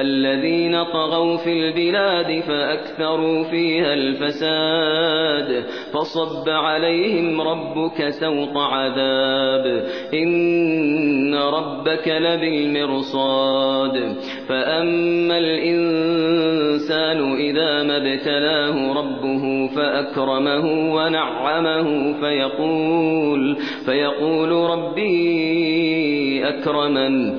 الذين طغوا في البلاد فأكثروا فيها الفساد. فصب عليهم ربك سوط عذاب. إن ربك لبالمرصاد. فأما الإنسان إذا ما ابتلاه ربه فأكرمه ونعمه فيقول فيقول ربي أكرمن.